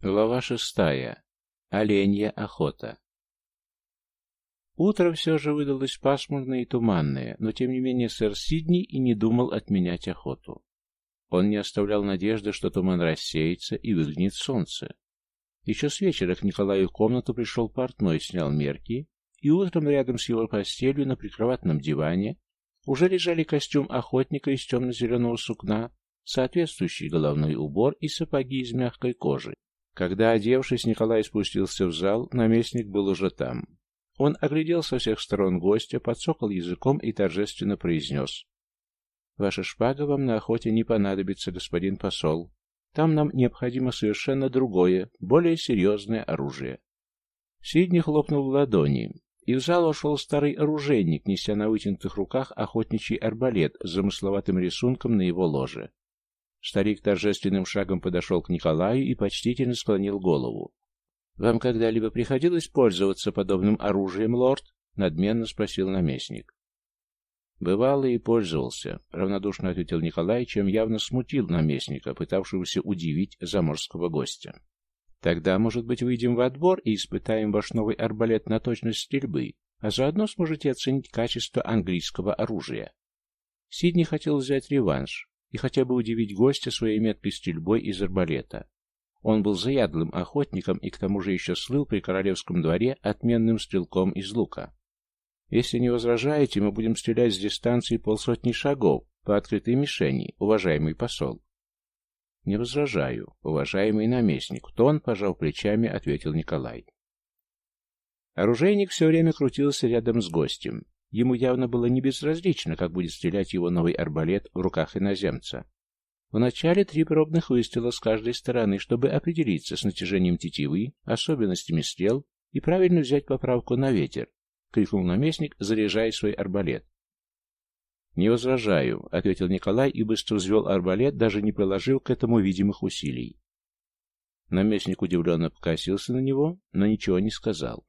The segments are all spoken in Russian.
Глава шестая. Оленья охота. Утро все же выдалось пасмурное и туманное, но тем не менее сэр Сидни и не думал отменять охоту. Он не оставлял надежды, что туман рассеется и выглянет солнце. Еще с вечера к Николаю в комнату пришел портной, снял мерки, и утром рядом с его постелью на прикроватном диване уже лежали костюм охотника из темно-зеленого сукна, соответствующий головной убор и сапоги из мягкой кожи. Когда, одевшись, Николай спустился в зал, наместник был уже там. Он оглядел со всех сторон гостя, подсокал языком и торжественно произнес. «Ваша шпага вам на охоте не понадобится, господин посол. Там нам необходимо совершенно другое, более серьезное оружие». Сидни хлопнул в ладони, и в зал вошел старый оружейник, неся на вытянутых руках охотничий арбалет с замысловатым рисунком на его ложе. Старик торжественным шагом подошел к Николаю и почтительно склонил голову. «Вам когда-либо приходилось пользоваться подобным оружием, лорд?» — надменно спросил наместник. «Бывало и пользовался», — равнодушно ответил Николай, чем явно смутил наместника, пытавшегося удивить заморского гостя. «Тогда, может быть, выйдем в отбор и испытаем ваш новый арбалет на точность стрельбы, а заодно сможете оценить качество английского оружия». Сидни хотел взять реванш, и хотя бы удивить гостя своей меткой стрельбой из арбалета. Он был заядлым охотником и к тому же еще слыл при королевском дворе отменным стрелком из лука. Если не возражаете, мы будем стрелять с дистанции полсотни шагов по открытой мишени, уважаемый посол. Не возражаю, уважаемый наместник, тон, пожав плечами, ответил Николай. Оружейник все время крутился рядом с гостем, Ему явно было не безразлично, как будет стрелять его новый арбалет в руках иноземца. Вначале три пробных выстрела с каждой стороны, чтобы определиться с натяжением тетивы, особенностями стрел и правильно взять поправку на ветер, — крикнул наместник, заряжая свой арбалет. «Не возражаю», — ответил Николай и быстро взвел арбалет, даже не приложил к этому видимых усилий. Наместник удивленно покосился на него, но ничего не сказал.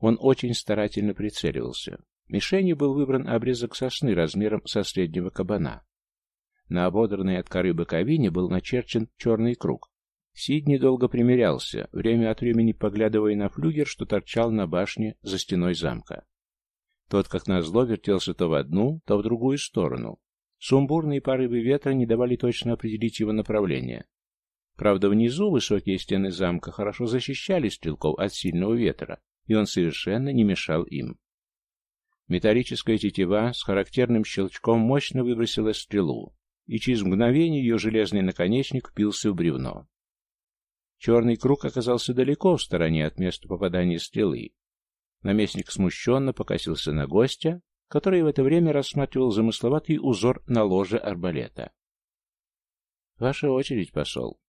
Он очень старательно прицеливался. Мишенью был выбран обрезок сосны размером со среднего кабана. На ободранной от коры боковине был начерчен черный круг. Сидни долго примерялся, время от времени поглядывая на флюгер, что торчал на башне за стеной замка. Тот, как назло, вертелся то в одну, то в другую сторону. Сумбурные порывы ветра не давали точно определить его направление. Правда, внизу высокие стены замка хорошо защищали стрелков от сильного ветра, и он совершенно не мешал им. Металлическая тетива с характерным щелчком мощно выбросила стрелу, и через мгновение ее железный наконечник впился в бревно. Черный круг оказался далеко в стороне от места попадания стрелы. Наместник смущенно покосился на гостя, который в это время рассматривал замысловатый узор на ложе арбалета. «Ваша очередь, посол».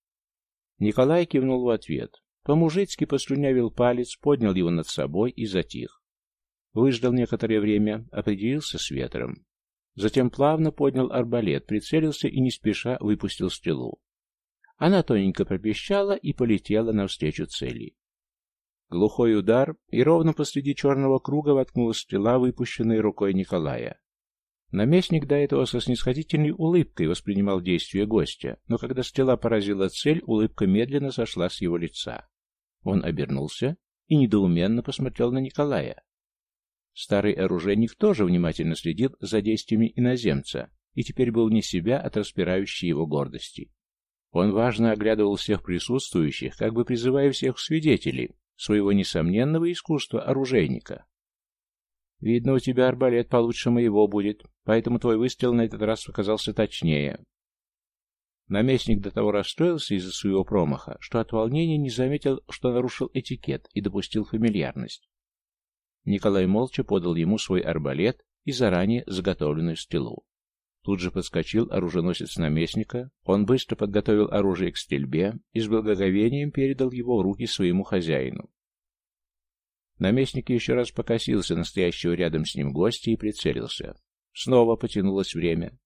Николай кивнул в ответ. По-мужицки послюнявил палец, поднял его над собой и затих. Выждал некоторое время, определился с ветром. Затем плавно поднял арбалет, прицелился и не спеша выпустил стрелу. Она тоненько пропищала и полетела навстречу цели. Глухой удар, и ровно посреди черного круга воткнулась стрела, выпущенная рукой Николая. Наместник до этого со снисходительной улыбкой воспринимал действия гостя, но когда стрела поразила цель, улыбка медленно сошла с его лица. Он обернулся и недоуменно посмотрел на Николая. Старый оружейник тоже внимательно следил за действиями иноземца и теперь был не себя от распирающей его гордости. Он важно оглядывал всех присутствующих, как бы призывая всех свидетелей своего несомненного искусства оружейника. «Видно, у тебя арбалет получше моего будет, поэтому твой выстрел на этот раз оказался точнее». Наместник до того расстроился из-за своего промаха, что от волнения не заметил, что нарушил этикет и допустил фамильярность. Николай молча подал ему свой арбалет и заранее заготовленную стрелу. Тут же подскочил оруженосец наместника, он быстро подготовил оружие к стрельбе и с благоговением передал его в руки своему хозяину. Наместник еще раз покосился настоящего рядом с ним гостя и прицелился. Снова потянулось время.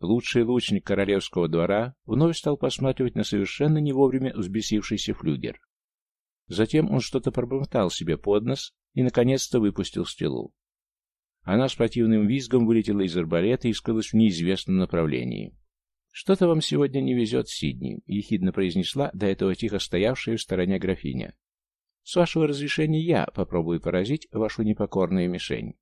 Лучший лучник королевского двора вновь стал посматривать на совершенно не вовремя взбесившийся флюгер. Затем он что-то пробормотал себе под нос и, наконец-то, выпустил стрелу. Она с противным визгом вылетела из арбалета и скрылась в неизвестном направлении. «Что-то вам сегодня не везет, Сидни», — ехидно произнесла до этого тихо стоявшая в стороне графиня. «С вашего разрешения я попробую поразить вашу непокорную мишень».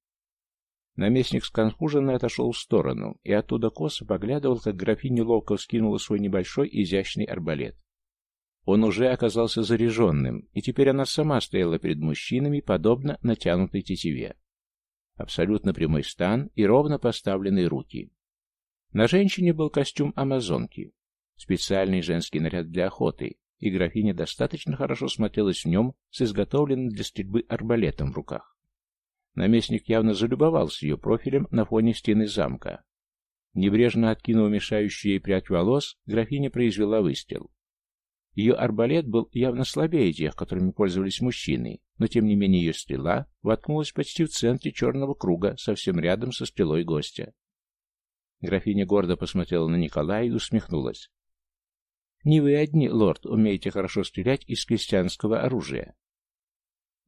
Наместник сконфуженно отошел в сторону, и оттуда косо поглядывал, как графиня ловко вскинула свой небольшой изящный арбалет. Он уже оказался заряженным, и теперь она сама стояла перед мужчинами, подобно натянутой тетиве. Абсолютно прямой стан и ровно поставленные руки. На женщине был костюм амазонки, специальный женский наряд для охоты, и графиня достаточно хорошо смотрелась в нем с изготовленным для стрельбы арбалетом в руках. Наместник явно залюбовался ее профилем на фоне стены замка. Небрежно откинув мешающую ей прядь волос, графиня произвела выстрел. Ее арбалет был явно слабее тех, которыми пользовались мужчины, но тем не менее ее стрела воткнулась почти в центре черного круга, совсем рядом со стрелой гостя. Графиня гордо посмотрела на Николая и усмехнулась. «Не вы одни, лорд, умеете хорошо стрелять из крестьянского оружия».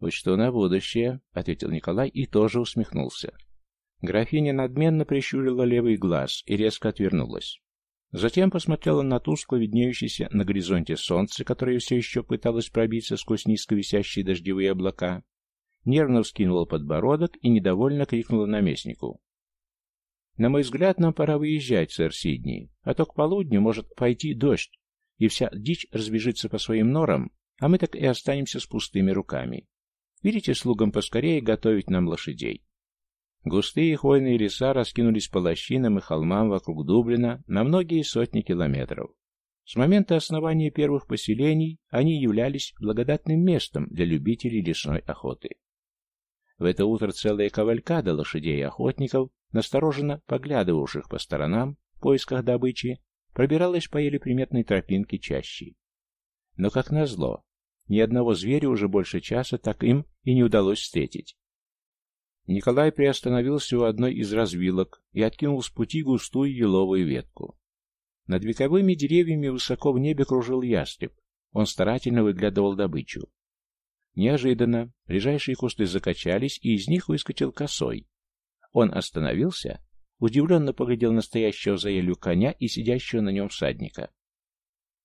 «Учту на будущее», — ответил Николай и тоже усмехнулся. Графиня надменно прищурила левый глаз и резко отвернулась. Затем посмотрела на тускло виднеющееся на горизонте солнце, которое все еще пыталось пробиться сквозь низко висящие дождевые облака, нервно вскинула подбородок и недовольно крикнула наместнику. «На мой взгляд, нам пора выезжать, сэр Сидни, а то к полудню может пойти дождь, и вся дичь разбежится по своим норам, а мы так и останемся с пустыми руками. Видите слугам поскорее готовить нам лошадей». Густые хвойные леса раскинулись по лощинам и холмам вокруг Дублина на многие сотни километров. С момента основания первых поселений они являлись благодатным местом для любителей лесной охоты. В это утро целая кавалькада лошадей и охотников, настороженно поглядывавших по сторонам в поисках добычи, пробиралась по еле приметной тропинке чаще. Но, как назло, ни одного зверя уже больше часа так им и не удалось встретить. Николай приостановился у одной из развилок и откинул с пути густую еловую ветку. Над вековыми деревьями высоко в небе кружил ястреб. Он старательно выглядывал добычу. Неожиданно ближайшие кусты закачались, и из них выскочил косой. Он остановился, удивленно поглядел на стоящего за елью коня и сидящего на нем всадника.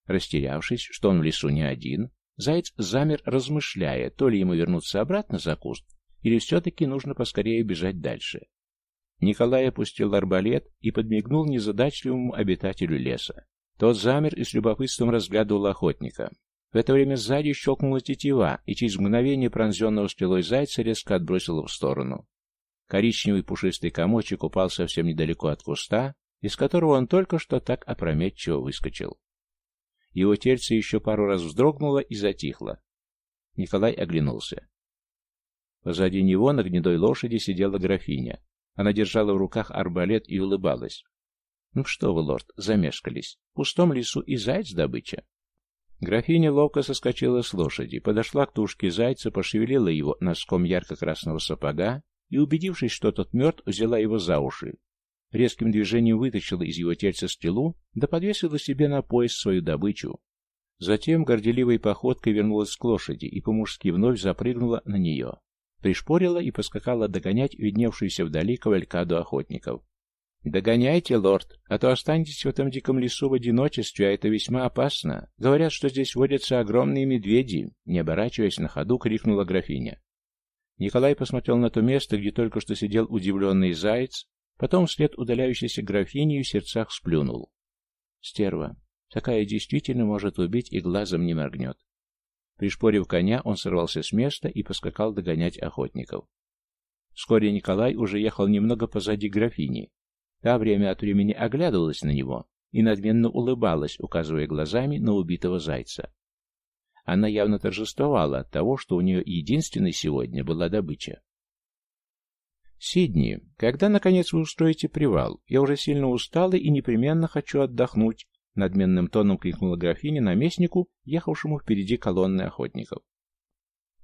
Растерявшись, что он в лесу не один, заяц замер, размышляя, то ли ему вернуться обратно за куст, или все-таки нужно поскорее бежать дальше? Николай опустил арбалет и подмигнул незадачливому обитателю леса. Тот замер и с любопытством разглядывал охотника. В это время сзади щелкнула тетива, и через мгновение пронзенного стрелой зайца резко отбросило в сторону. Коричневый пушистый комочек упал совсем недалеко от куста, из которого он только что так опрометчиво выскочил. Его тельце еще пару раз вздрогнуло и затихло. Николай оглянулся. Позади него на гнедой лошади сидела графиня. Она держала в руках арбалет и улыбалась. «Ну что вы, лорд, замешкались. В пустом лесу и заяц добыча». Графиня ловко соскочила с лошади, подошла к тушке зайца, пошевелила его носком ярко-красного сапога и, убедившись, что тот мертв, взяла его за уши. Резким движением вытащила из его тельца стрелу, да подвесила себе на пояс свою добычу. Затем горделивой походкой вернулась к лошади и по-мужски вновь запрыгнула на нее пришпорила и поскакала догонять видневшуюся вдали кавалькаду охотников. «Догоняйте, лорд, а то останетесь в этом диком лесу в одиночестве, а это весьма опасно. Говорят, что здесь водятся огромные медведи», — не оборачиваясь на ходу, крикнула графиня. Николай посмотрел на то место, где только что сидел удивленный заяц, потом вслед удаляющейся графини в сердцах сплюнул. «Стерва, такая действительно может убить и глазом не моргнет. Пришпорив коня, он сорвался с места и поскакал догонять охотников. Вскоре Николай уже ехал немного позади графини. Та время от времени оглядывалась на него и надменно улыбалась, указывая глазами на убитого зайца. Она явно торжествовала от того, что у нее единственной сегодня была добыча. «Сидни, когда, наконец, вы устроите привал? Я уже сильно устала и непременно хочу отдохнуть», Надменным тоном крикнула графиня наместнику, ехавшему впереди колонны охотников.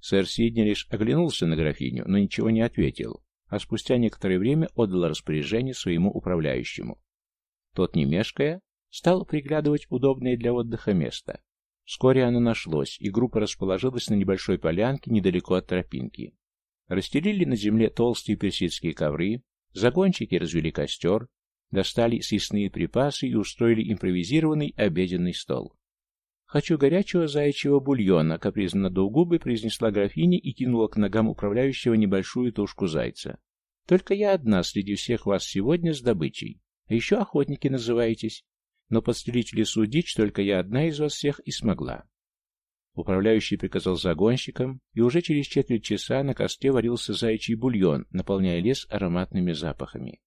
Сэр Сидни лишь оглянулся на графиню, но ничего не ответил, а спустя некоторое время отдал распоряжение своему управляющему. Тот, не мешкая, стал приглядывать удобное для отдыха место. Вскоре оно нашлось, и группа расположилась на небольшой полянке недалеко от тропинки. Расстелили на земле толстые персидские ковры, загонщики развели костер, Достали съестные припасы и устроили импровизированный обеденный стол. «Хочу горячего заячьего бульона», — капризно надув губы, произнесла графиня и кинула к ногам управляющего небольшую тушку зайца. «Только я одна среди всех вас сегодня с добычей. А еще охотники называетесь. Но подстрелить в лесу дичь только я одна из вас всех и смогла». Управляющий приказал загонщикам, и уже через четверть часа на косте варился заячий бульон, наполняя лес ароматными запахами.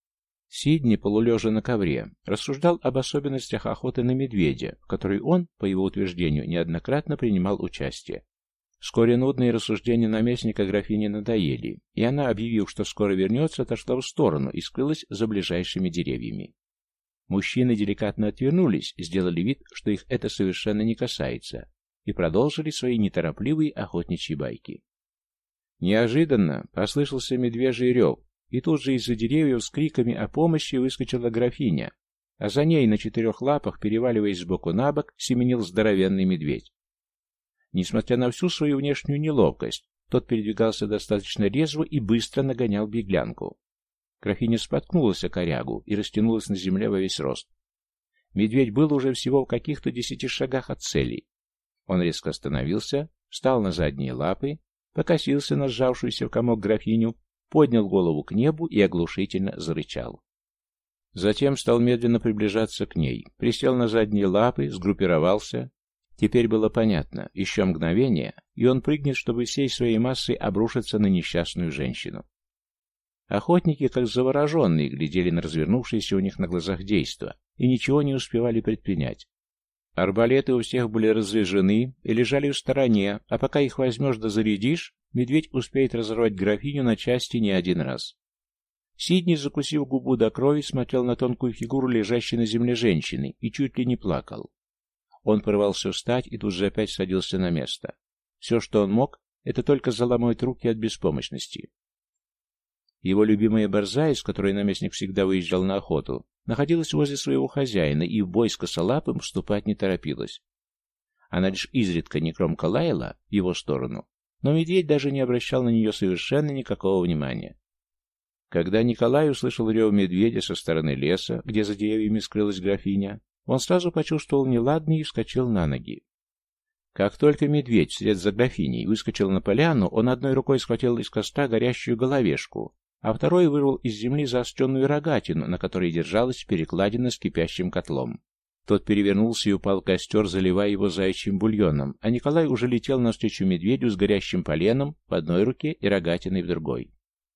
Сидни, полулежа на ковре, рассуждал об особенностях охоты на медведя, в которой он, по его утверждению, неоднократно принимал участие. Вскоре нудные рассуждения наместника графини надоели, и она, объявив, что скоро вернется, отошла в сторону и скрылась за ближайшими деревьями. Мужчины деликатно отвернулись, сделали вид, что их это совершенно не касается, и продолжили свои неторопливые охотничьи байки. Неожиданно послышался медвежий рев, и тут же из-за деревьев с криками о помощи выскочила графиня, а за ней на четырех лапах, переваливаясь сбоку на бок, семенил здоровенный медведь. Несмотря на всю свою внешнюю неловкость, тот передвигался достаточно резво и быстро нагонял беглянку. Графиня споткнулась о корягу и растянулась на земле во весь рост. Медведь был уже всего в каких-то десяти шагах от цели. Он резко остановился, встал на задние лапы, покосился на сжавшуюся в комок графиню поднял голову к небу и оглушительно зарычал. Затем стал медленно приближаться к ней, присел на задние лапы, сгруппировался. Теперь было понятно, еще мгновение, и он прыгнет, чтобы всей своей массой обрушиться на несчастную женщину. Охотники, как завороженные, глядели на развернувшееся у них на глазах действо и ничего не успевали предпринять. Арбалеты у всех были разряжены и лежали в стороне, а пока их возьмешь да зарядишь, медведь успеет разорвать графиню на части не один раз. Сидни, закусив губу до крови, смотрел на тонкую фигуру лежащей на земле женщины и чуть ли не плакал. Он порывался встать и тут же опять садился на место. Все, что он мог, это только заломать руки от беспомощности. Его любимая борзая, с которой наместник всегда выезжал на охоту, находилась возле своего хозяина и в бой с косолапым вступать не торопилась. Она лишь изредка негромко лаяла в его сторону, но медведь даже не обращал на нее совершенно никакого внимания. Когда Николай услышал рев медведя со стороны леса, где за деревьями скрылась графиня, он сразу почувствовал неладное и вскочил на ноги. Как только медведь вслед за графиней выскочил на поляну, он одной рукой схватил из костра горящую головешку, а второй вырвал из земли заостренную рогатину, на которой держалась перекладина с кипящим котлом. Тот перевернулся и упал в костер, заливая его заячьим бульоном, а Николай уже летел навстречу медведю с горящим поленом в одной руке и рогатиной в другой.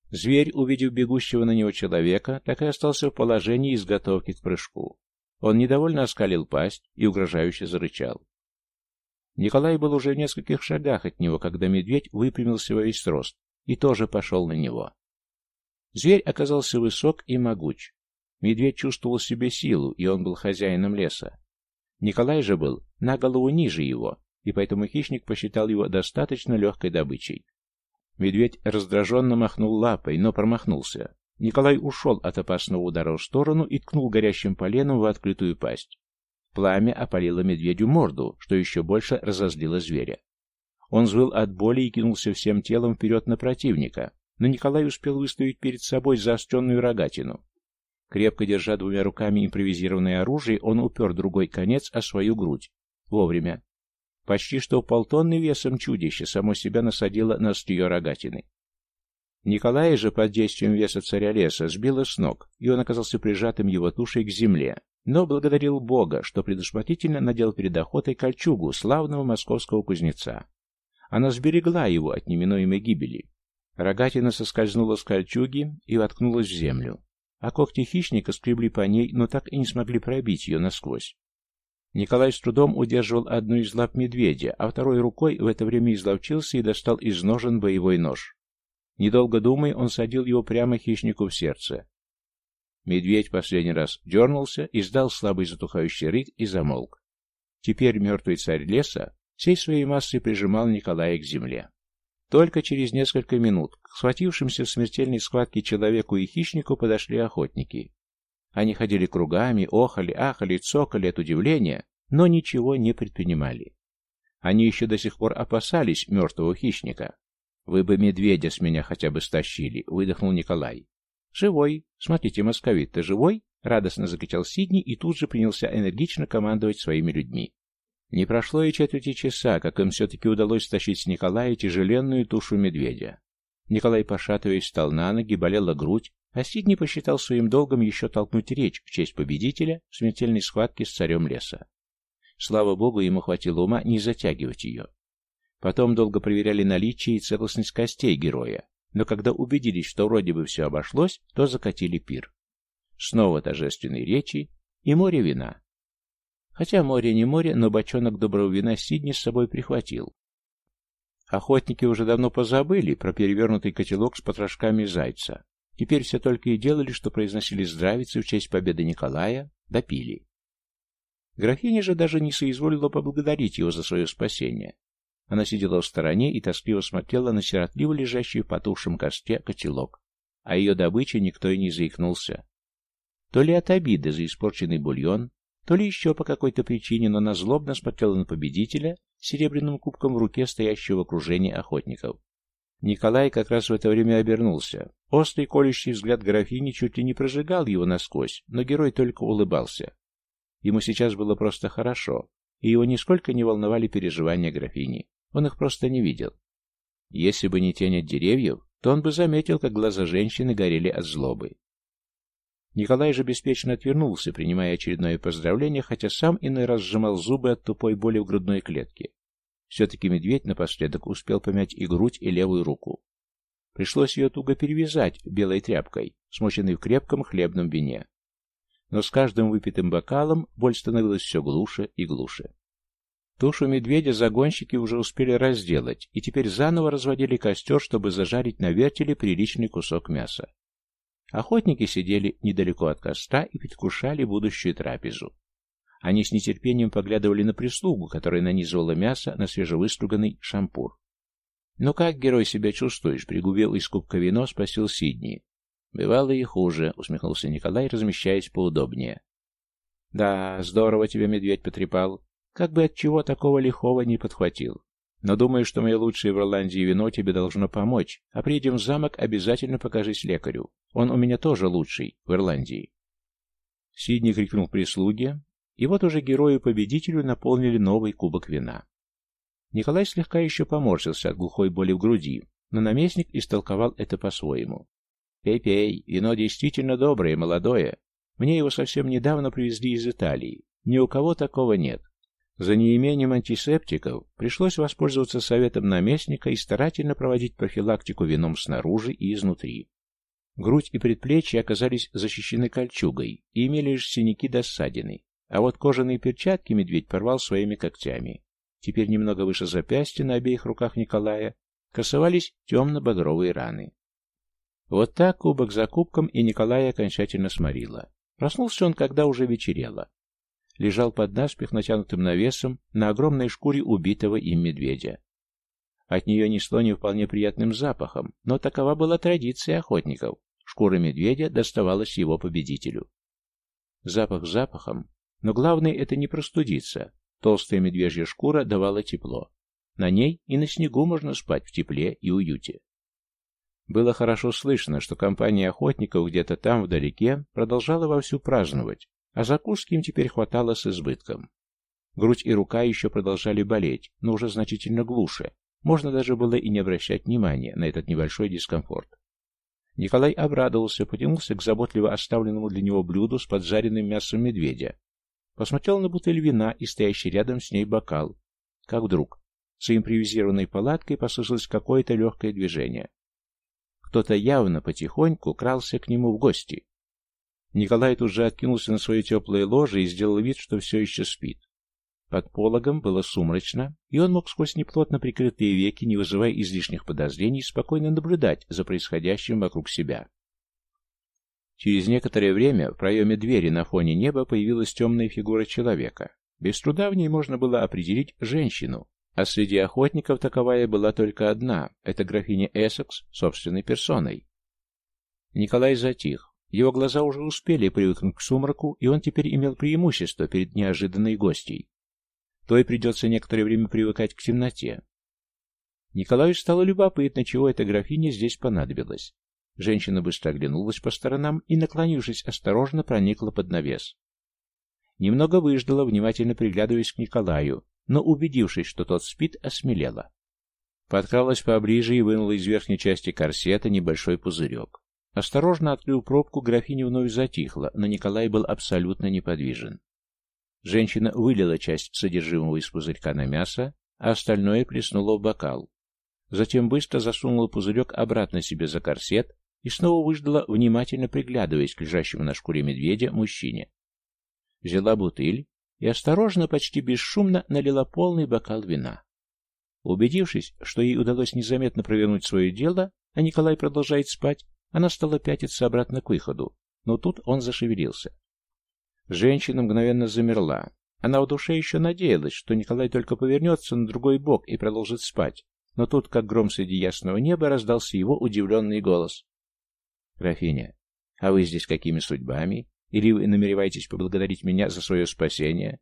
Зверь, увидев бегущего на него человека, так и остался в положении изготовки к прыжку. Он недовольно оскалил пасть и угрожающе зарычал. Николай был уже в нескольких шагах от него, когда медведь выпрямился во весь рост и тоже пошел на него. Зверь оказался высок и могуч. Медведь чувствовал в себе силу, и он был хозяином леса. Николай же был на голову ниже его, и поэтому хищник посчитал его достаточно легкой добычей. Медведь раздраженно махнул лапой, но промахнулся. Николай ушел от опасного удара в сторону и ткнул горящим поленом в открытую пасть. Пламя опалило медведю морду, что еще больше разозлило зверя. Он взвыл от боли и кинулся всем телом вперед на противника, но Николай успел выставить перед собой заостренную рогатину. Крепко держа двумя руками импровизированное оружие, он упер другой конец о свою грудь. Вовремя. Почти что полтонны весом чудище само себя насадило на острие рогатины. Николая же под действием веса царя леса сбило с ног, и он оказался прижатым его тушей к земле, но благодарил Бога, что предусмотрительно надел перед охотой кольчугу славного московского кузнеца. Она сберегла его от неминуемой гибели. Рогатина соскользнула с кольчуги и воткнулась в землю, а когти хищника скребли по ней, но так и не смогли пробить ее насквозь. Николай с трудом удерживал одну из лап медведя, а второй рукой в это время изловчился и достал из ножен боевой нож. Недолго думая, он садил его прямо хищнику в сердце. Медведь последний раз дернулся, издал слабый затухающий рык и замолк. Теперь мертвый царь леса всей своей массой прижимал Николая к земле. Только через несколько минут к схватившимся в смертельной схватке человеку и хищнику подошли охотники. Они ходили кругами, охали, ахали, цокали от удивления, но ничего не предпринимали. Они еще до сих пор опасались мертвого хищника. «Вы бы медведя с меня хотя бы стащили», — выдохнул Николай. «Живой. Смотрите, московит, ты живой?» Радостно закричал Сидни и тут же принялся энергично командовать своими людьми. Не прошло и четверти часа, как им все-таки удалось стащить с Николая тяжеленную тушу медведя. Николай, пошатываясь, встал на ноги, болела грудь, а Сидни посчитал своим долгом еще толкнуть речь в честь победителя в смертельной схватке с царем леса. Слава богу, ему хватило ума не затягивать ее. Потом долго проверяли наличие и целостность костей героя, но когда убедились, что вроде бы все обошлось, то закатили пир. Снова торжественные речи и море вина. Хотя море не море, но бочонок доброго вина Сидни с собой прихватил. Охотники уже давно позабыли про перевернутый котелок с потрошками зайца. Теперь все только и делали, что произносили здравицы в честь победы Николая, допили. Графиня же даже не соизволила поблагодарить его за свое спасение. Она сидела в стороне и тоскливо смотрела на сиротливо лежащий в потухшем косте котелок. А ее добыче никто и не заикнулся. То ли от обиды за испорченный бульон, то ли еще по какой-то причине, но она злобно смотрела на победителя серебряным кубком в руке стоящего в окружении охотников. Николай как раз в это время обернулся. Острый колющий взгляд графини чуть ли не прожигал его насквозь, но герой только улыбался. Ему сейчас было просто хорошо, и его нисколько не волновали переживания графини. Он их просто не видел. Если бы не тень от деревьев, то он бы заметил, как глаза женщины горели от злобы. Николай же беспечно отвернулся, принимая очередное поздравление, хотя сам иной раз сжимал зубы от тупой боли в грудной клетке. Все-таки медведь напоследок успел помять и грудь, и левую руку. Пришлось ее туго перевязать белой тряпкой, смоченной в крепком хлебном вине. Но с каждым выпитым бокалом боль становилась все глуше и глуше. Тушу медведя загонщики уже успели разделать, и теперь заново разводили костер, чтобы зажарить на вертеле приличный кусок мяса. Охотники сидели недалеко от костра и предвкушали будущую трапезу. Они с нетерпением поглядывали на прислугу, которая нанизывала мясо на свежевыструганный шампур. «Ну как, герой, себя чувствуешь?» — пригубил из кубка вино, спросил Сидни. «Бывало и хуже», — усмехнулся Николай, размещаясь поудобнее. «Да, здорово тебя медведь потрепал. Как бы от чего такого лихого не подхватил. Но думаю, что мое лучшее в Ирландии вино тебе должно помочь, а приедем в замок, обязательно покажись лекарю. Он у меня тоже лучший в Ирландии». Сидни крикнул прислуге, и вот уже герою-победителю наполнили новый кубок вина. Николай слегка еще поморщился от глухой боли в груди, но наместник истолковал это по-своему. «Пей-пей, вино действительно доброе, молодое. Мне его совсем недавно привезли из Италии. Ни у кого такого нет. За неимением антисептиков пришлось воспользоваться советом наместника и старательно проводить профилактику вином снаружи и изнутри. Грудь и предплечья оказались защищены кольчугой и имели лишь синяки до ссадины, а вот кожаные перчатки медведь порвал своими когтями. Теперь немного выше запястья на обеих руках Николая красовались темно-багровые раны. Вот так кубок за кубком и Николая окончательно сморило. Проснулся он, когда уже вечерело лежал под наспех натянутым навесом на огромной шкуре убитого им медведя. От нее несло не вполне приятным запахом, но такова была традиция охотников. Шкура медведя доставалась его победителю. Запах запахом, но главное это не простудиться. Толстая медвежья шкура давала тепло. На ней и на снегу можно спать в тепле и уюте. Было хорошо слышно, что компания охотников где-то там вдалеке продолжала вовсю праздновать, а закуски им теперь хватало с избытком. Грудь и рука еще продолжали болеть, но уже значительно глуше. Можно даже было и не обращать внимания на этот небольшой дискомфорт. Николай обрадовался, потянулся к заботливо оставленному для него блюду с поджаренным мясом медведя. Посмотрел на бутыль вина и стоящий рядом с ней бокал. Как вдруг с импровизированной палаткой послышалось какое-то легкое движение. Кто-то явно потихоньку крался к нему в гости. Николай тут же откинулся на свое теплое ложе и сделал вид, что все еще спит. Под пологом было сумрачно, и он мог сквозь неплотно прикрытые веки, не вызывая излишних подозрений, спокойно наблюдать за происходящим вокруг себя. Через некоторое время в проеме двери на фоне неба появилась темная фигура человека. Без труда в ней можно было определить женщину, а среди охотников таковая была только одна — это графиня Эссекс собственной персоной. Николай затих, его глаза уже успели привыкнуть к сумраку, и он теперь имел преимущество перед неожиданной гостьей. То и придется некоторое время привыкать к темноте. Николаю стало любопытно, чего эта графиня здесь понадобилась. Женщина быстро оглянулась по сторонам и, наклонившись, осторожно проникла под навес. Немного выждала, внимательно приглядываясь к Николаю, но, убедившись, что тот спит, осмелела. Подкралась поближе и вынула из верхней части корсета небольшой пузырек. Осторожно открыл пробку, графиня вновь затихла, но Николай был абсолютно неподвижен. Женщина вылила часть содержимого из пузырька на мясо, а остальное плеснула в бокал. Затем быстро засунула пузырек обратно себе за корсет и снова выждала, внимательно приглядываясь к лежащему на шкуре медведя мужчине. Взяла бутыль и осторожно, почти бесшумно налила полный бокал вина. Убедившись, что ей удалось незаметно провернуть свое дело, а Николай продолжает спать, она стала пятиться обратно к выходу, но тут он зашевелился. Женщина мгновенно замерла. Она в душе еще надеялась, что Николай только повернется на другой бок и продолжит спать, но тут, как гром среди ясного неба, раздался его удивленный голос. «Графиня, а вы здесь какими судьбами? Или вы намереваетесь поблагодарить меня за свое спасение?»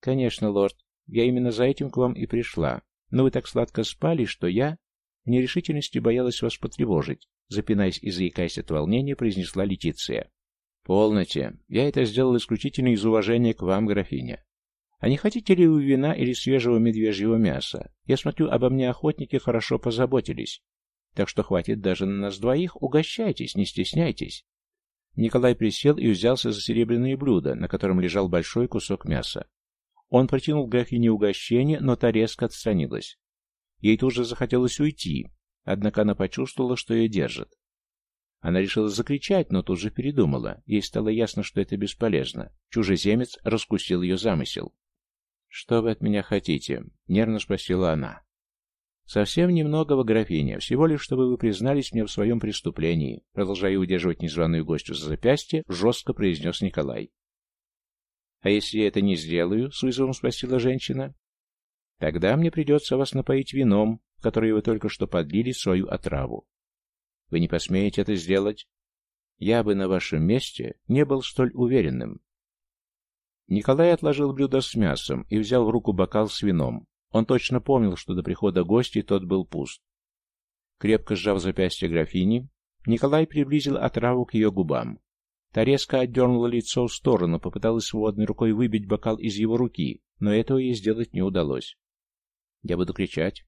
«Конечно, лорд. Я именно за этим к вам и пришла. Но вы так сладко спали, что я...» В нерешительности боялась вас потревожить, запинаясь и заикаясь от волнения, произнесла Летиция. «Полноте. Я это сделал исключительно из уважения к вам, графиня. А не хотите ли вы вина или свежего медвежьего мяса? Я смотрю, обо мне охотники хорошо позаботились. Так что хватит даже на нас двоих, угощайтесь, не стесняйтесь». Николай присел и взялся за серебряное блюдо, на котором лежал большой кусок мяса. Он протянул графине угощение, но та резко отстранилась. Ей тут же захотелось уйти, однако она почувствовала, что ее держат. Она решила закричать, но тут же передумала. Ей стало ясно, что это бесполезно. Чужеземец раскусил ее замысел. «Что вы от меня хотите?» — нервно спросила она. «Совсем немного, графиня, всего лишь, чтобы вы признались мне в своем преступлении», продолжая удерживать незваную гостью за запястье, жестко произнес Николай. «А если я это не сделаю?» — с вызовом спросила женщина. Тогда мне придется вас напоить вином, в которое вы только что подлили свою отраву. Вы не посмеете это сделать? Я бы на вашем месте не был столь уверенным. Николай отложил блюдо с мясом и взял в руку бокал с вином. Он точно помнил, что до прихода гостей тот был пуст. Крепко сжав запястье графини, Николай приблизил отраву к ее губам. Та резко отдернула лицо в сторону, попыталась свободной рукой выбить бокал из его руки, но этого ей сделать не удалось. Я буду кричать.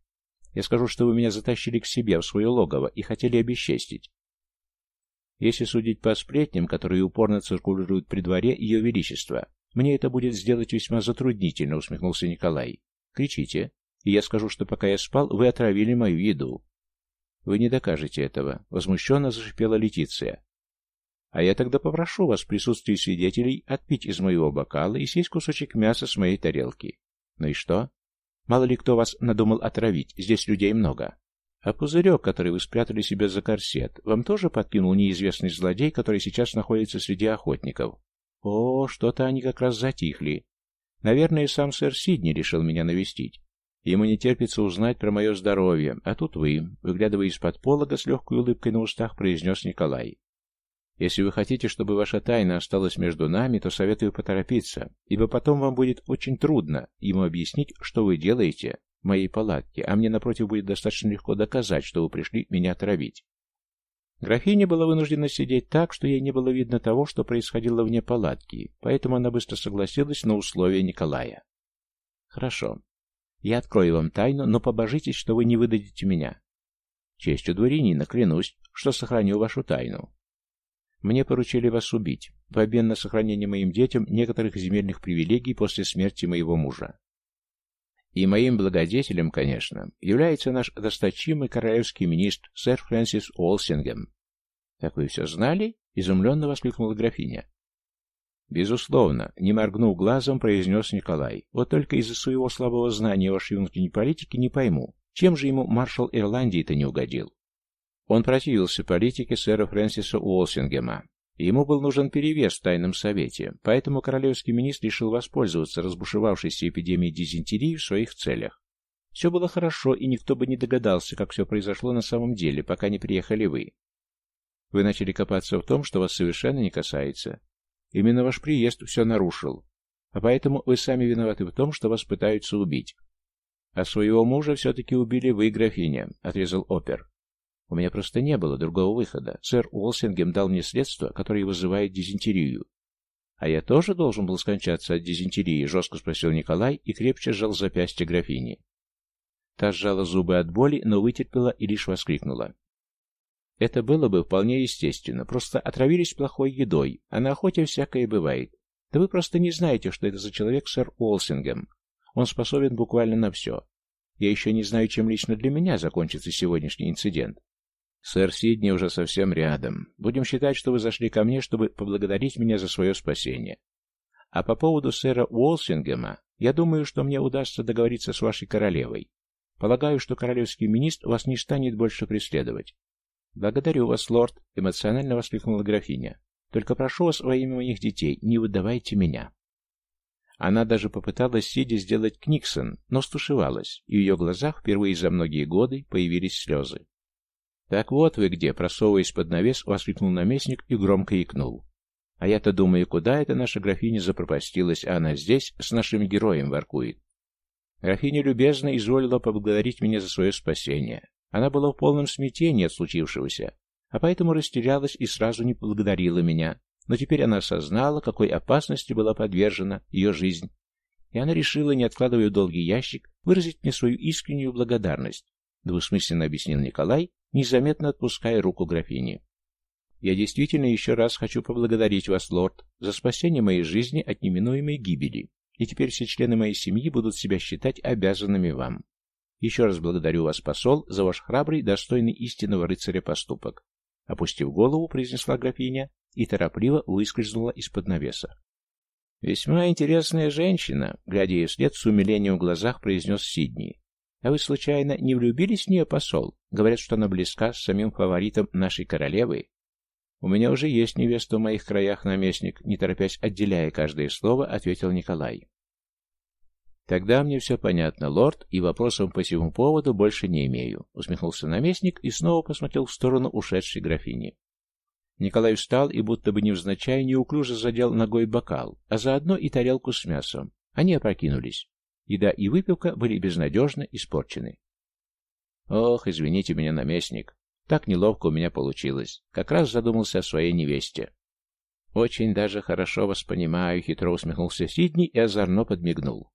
Я скажу, что вы меня затащили к себе, в свое логово, и хотели обесчестить. Если судить по сплетням, которые упорно циркулируют при дворе Ее Величества, мне это будет сделать весьма затруднительно, усмехнулся Николай. Кричите, и я скажу, что пока я спал, вы отравили мою еду. Вы не докажете этого, возмущенно зашипела Летиция. А я тогда попрошу вас в присутствии свидетелей отпить из моего бокала и съесть кусочек мяса с моей тарелки. Ну и что? Мало ли кто вас надумал отравить, здесь людей много. А пузырек, который вы спрятали себе за корсет, вам тоже подкинул неизвестный злодей, который сейчас находится среди охотников? О, что-то они как раз затихли. Наверное, сам сэр Сидни решил меня навестить. Ему не терпится узнать про мое здоровье, а тут вы, выглядывая из-под полога с легкой улыбкой на устах, произнес Николай. Если вы хотите, чтобы ваша тайна осталась между нами, то советую поторопиться, ибо потом вам будет очень трудно ему объяснить, что вы делаете в моей палатке, а мне, напротив, будет достаточно легко доказать, что вы пришли меня травить. Графиня была вынуждена сидеть так, что ей не было видно того, что происходило вне палатки, поэтому она быстро согласилась на условия Николая. «Хорошо. Я открою вам тайну, но побожитесь, что вы не выдадите меня. Честью дворянина клянусь, что сохраню вашу тайну. Мне поручили вас убить, в обмен на сохранение моим детям некоторых земельных привилегий после смерти моего мужа. И моим благодетелем, конечно, является наш досточимый королевский министр сэр Фрэнсис Уолсингем. «Так вы все знали?» — изумленно воскликнула графиня. «Безусловно», — не моргнув глазом, произнес Николай. «Вот только из-за своего слабого знания вашей внутренней политики не пойму, чем же ему маршал Ирландии-то не угодил?» Он противился политике сэра Фрэнсиса Уолсингема. Ему был нужен перевес в тайном совете, поэтому королевский министр решил воспользоваться разбушевавшейся эпидемией дизентерии в своих целях. Все было хорошо, и никто бы не догадался, как все произошло на самом деле, пока не приехали вы. Вы начали копаться в том, что вас совершенно не касается. Именно ваш приезд все нарушил, а поэтому вы сами виноваты в том, что вас пытаются убить. А своего мужа все-таки убили вы, графиня, — отрезал опер. У меня просто не было другого выхода. Сэр Уолсингем дал мне средство, которое вызывает дизентерию. «А я тоже должен был скончаться от дизентерии?» — жестко спросил Николай и крепче сжал запястье графини. Та сжала зубы от боли, но вытерпела и лишь воскликнула. Это было бы вполне естественно, просто отравились плохой едой, а на охоте всякое бывает. Да вы просто не знаете, что это за человек сэр Уолсингем. Он способен буквально на все. Я еще не знаю, чем лично для меня закончится сегодняшний инцидент. «Сэр Сидни уже совсем рядом. Будем считать, что вы зашли ко мне, чтобы поблагодарить меня за свое спасение. А по поводу сэра Уолсингема, я думаю, что мне удастся договориться с вашей королевой. Полагаю, что королевский министр вас не станет больше преследовать». «Благодарю вас, лорд», — эмоционально воскликнула графиня. «Только прошу вас во имя моих детей, не выдавайте меня». Она даже попыталась, сидя, сделать книксон, но стушевалась, и в ее глазах впервые за многие годы появились слезы. «Так вот вы где!» — просовываясь под навес, воскликнул наместник и громко икнул. «А я-то думаю, куда эта наша графиня запропастилась, а она здесь с нашим героем воркует?» Графиня любезно изволила поблагодарить меня за свое спасение. Она была в полном смятении от случившегося, а поэтому растерялась и сразу не поблагодарила меня. Но теперь она осознала, какой опасности была подвержена ее жизнь, и она решила, не откладывая долгий ящик, выразить мне свою искреннюю благодарность, двусмысленно объяснил Николай, незаметно отпуская руку графини. «Я действительно еще раз хочу поблагодарить вас, лорд, за спасение моей жизни от неминуемой гибели, и теперь все члены моей семьи будут себя считать обязанными вам. Еще раз благодарю вас, посол, за ваш храбрый, достойный истинного рыцаря поступок». Опустив голову, произнесла графиня и торопливо выскользнула из-под навеса. «Весьма интересная женщина», — глядя ей вслед с умилением в глазах, произнес Сидни. А вы, случайно, не влюбились в нее, посол? Говорят, что она близка с самим фаворитом нашей королевы. У меня уже есть невеста в моих краях, наместник, не торопясь отделяя каждое слово, ответил Николай. Тогда мне все понятно, лорд, и вопросом по всему поводу больше не имею, усмехнулся наместник и снова посмотрел в сторону ушедшей графини. Николай встал и, будто бы невзначай, неуклюже задел ногой бокал, а заодно и тарелку с мясом. Они опрокинулись. Еда и выпивка были безнадежно испорчены. Ох, извините меня, наместник. Так неловко у меня получилось. Как раз задумался о своей невесте. Очень даже хорошо вас понимаю, хитро усмехнулся Сидни и озорно подмигнул.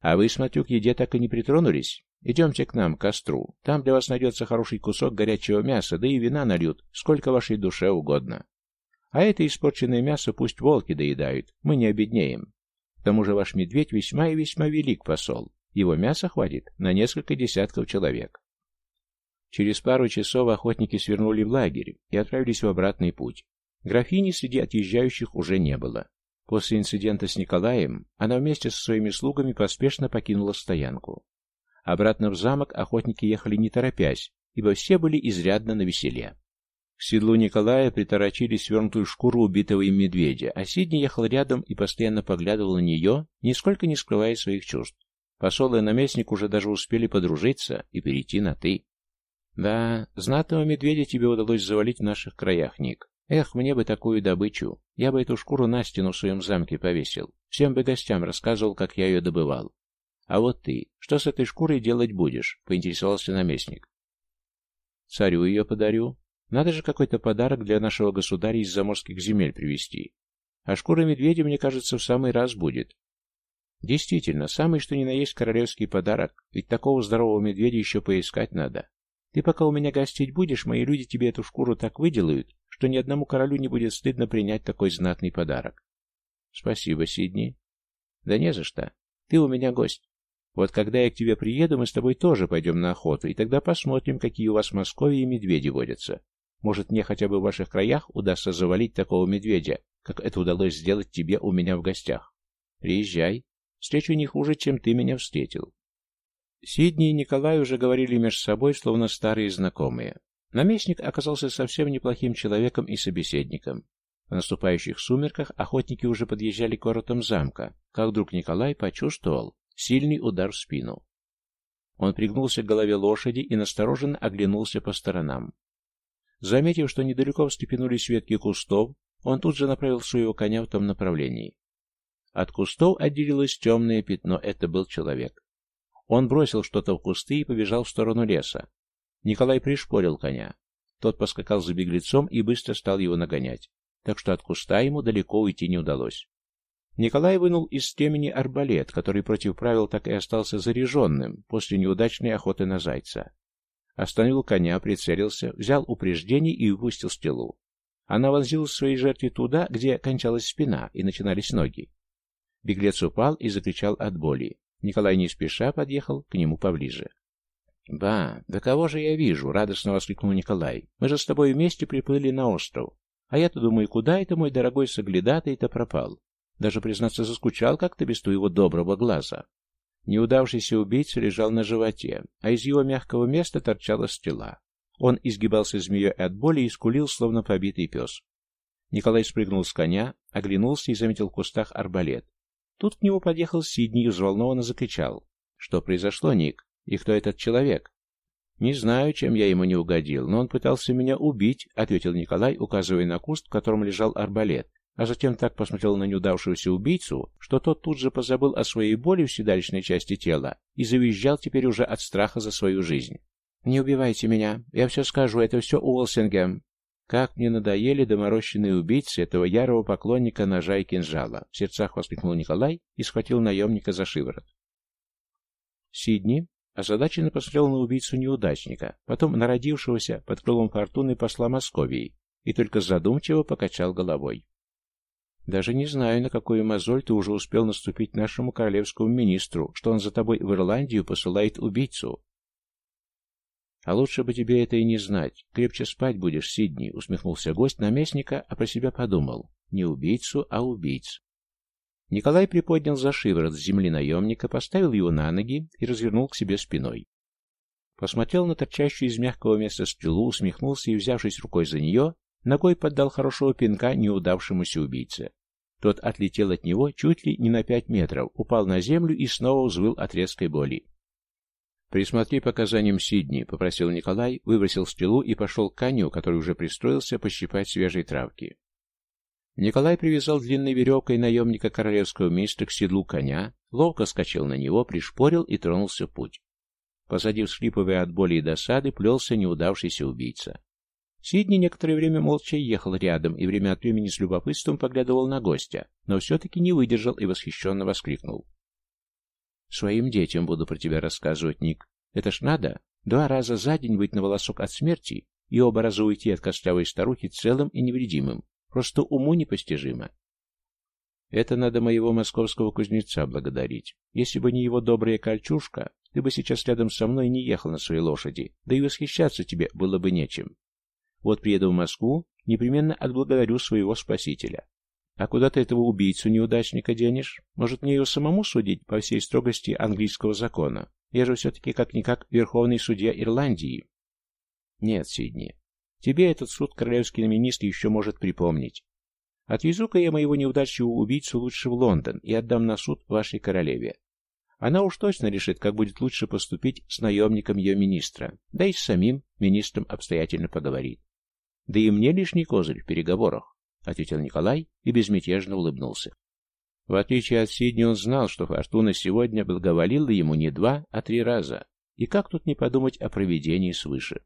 А вы, смотрю, к еде так и не притронулись? Идемте к нам, к костру. Там для вас найдется хороший кусок горячего мяса, да и вина нальют, сколько вашей душе угодно. А это испорченное мясо пусть волки доедают, мы не обеднеем. К тому же ваш медведь весьма и весьма велик, посол. Его мяса хватит на несколько десятков человек. Через пару часов охотники свернули в лагерь и отправились в обратный путь. Графини среди отъезжающих уже не было. После инцидента с Николаем она вместе со своими слугами поспешно покинула стоянку. Обратно в замок охотники ехали не торопясь, ибо все были изрядно на веселе. К седлу Николая приторочили свернутую шкуру убитого им медведя, а Сидни ехал рядом и постоянно поглядывал на нее, нисколько не скрывая своих чувств. Посол и наместник уже даже успели подружиться и перейти на «ты». «Да, знатного медведя тебе удалось завалить в наших краях, Ник. Эх, мне бы такую добычу. Я бы эту шкуру на стену в своем замке повесил. Всем бы гостям рассказывал, как я ее добывал. А вот ты, что с этой шкурой делать будешь?» — поинтересовался наместник. «Царю ее подарю. Надо же какой-то подарок для нашего государя из заморских земель привезти. А шкура медведя, мне кажется, в самый раз будет. Действительно, самый что ни на есть королевский подарок, ведь такого здорового медведя еще поискать надо. Ты пока у меня гостить будешь, мои люди тебе эту шкуру так выделают, что ни одному королю не будет стыдно принять такой знатный подарок. Спасибо, Сидни. Да не за что. Ты у меня гость. Вот когда я к тебе приеду, мы с тобой тоже пойдем на охоту, и тогда посмотрим, какие у вас в Москве медведи водятся. Может, мне хотя бы в ваших краях удастся завалить такого медведя, как это удалось сделать тебе у меня в гостях. Приезжай. Встречу не хуже, чем ты меня встретил. Сидни и Николай уже говорили между собой, словно старые знакомые. Наместник оказался совсем неплохим человеком и собеседником. В наступающих сумерках охотники уже подъезжали к воротам замка, как вдруг Николай почувствовал сильный удар в спину. Он пригнулся к голове лошади и настороженно оглянулся по сторонам. Заметив, что недалеко встрепенулись ветки кустов, он тут же направил своего коня в том направлении. От кустов отделилось темное пятно, это был человек. Он бросил что-то в кусты и побежал в сторону леса. Николай пришпорил коня. Тот поскакал за беглецом и быстро стал его нагонять, так что от куста ему далеко уйти не удалось. Николай вынул из стремени арбалет, который против правил так и остался заряженным после неудачной охоты на зайца. Остановил коня, прицелился, взял упреждение и выпустил стрелу. Она вонзилась своей жертве туда, где кончалась спина и начинались ноги. Беглец упал и закричал от боли. Николай не спеша подъехал к нему поближе. «Ба, да кого же я вижу?» — радостно воскликнул Николай. «Мы же с тобой вместе приплыли на остров. А я-то думаю, куда это мой дорогой соглядатый-то пропал? Даже, признаться, заскучал как-то без твоего доброго глаза». Неудавшийся убийца лежал на животе, а из его мягкого места торчала стрела. Он изгибался змеей от боли и скулил, словно побитый пес. Николай спрыгнул с коня, оглянулся и заметил в кустах арбалет. Тут к нему подъехал Сидни и взволнованно закричал. «Что произошло, Ник? И кто этот человек?» «Не знаю, чем я ему не угодил, но он пытался меня убить», — ответил Николай, указывая на куст, в котором лежал арбалет, а затем так посмотрел на неудавшегося убийцу, что тот тут же позабыл о своей боли в седалищной части тела и завизжал теперь уже от страха за свою жизнь. «Не убивайте меня, я все скажу, это все Уолсингем. Как мне надоели доморощенные убийцы этого ярого поклонника ножа и кинжала!» В сердцах воскликнул Николай и схватил наемника за шиворот. Сидни озадаченно посмотрел на убийцу-неудачника, потом на родившегося под крылом фортуны посла Московии и только задумчиво покачал головой. «Даже не знаю, на какую мозоль ты уже успел наступить нашему королевскому министру, что он за тобой в Ирландию посылает убийцу. «А лучше бы тебе это и не знать. Крепче спать будешь, Сидни», — усмехнулся гость наместника, а про себя подумал. «Не убийцу, а убийц». Николай приподнял за шиворот с земли наемника, поставил его на ноги и развернул к себе спиной. Посмотрел на торчащую из мягкого места стрелу, усмехнулся и, взявшись рукой за нее, ногой поддал хорошего пинка неудавшемуся убийце. Тот отлетел от него чуть ли не на пять метров, упал на землю и снова взвыл от резкой боли. «Присмотри показаниям Сидни», — попросил Николай, выбросил стрелу и пошел к коню, который уже пристроился пощипать свежей травки. Николай привязал длинной веревкой наемника королевского министра к седлу коня, ловко скачал на него, пришпорил и тронулся в путь. Позади, всхлипывая от боли и досады, плелся неудавшийся убийца. Сидни некоторое время молча ехал рядом и время от времени с любопытством поглядывал на гостя, но все-таки не выдержал и восхищенно воскликнул. Своим детям буду про тебя рассказывать, Ник. Это ж надо. Два раза за день быть на волосок от смерти и оба раза уйти от костлявой старухи целым и невредимым. Просто уму непостижимо. Это надо моего московского кузнеца благодарить. Если бы не его добрая кольчушка, ты бы сейчас рядом со мной не ехал на своей лошади, да и восхищаться тебе было бы нечем. Вот приеду в Москву, непременно отблагодарю своего спасителя. А куда ты этого убийцу-неудачника денешь? Может, мне его самому судить по всей строгости английского закона? Я же все-таки как-никак верховный судья Ирландии. Нет, Сидни, тебе этот суд королевский министр еще может припомнить. Отвезу-ка я моего неудачливого убийцу лучше в Лондон и отдам на суд вашей королеве. Она уж точно решит, как будет лучше поступить с наемником ее министра, да и с самим министром обстоятельно поговорит. Да и мне лишний козырь в переговорах. — ответил Николай и безмятежно улыбнулся. В отличие от Сидни, он знал, что Фортуна сегодня благоволила ему не два, а три раза. И как тут не подумать о проведении свыше?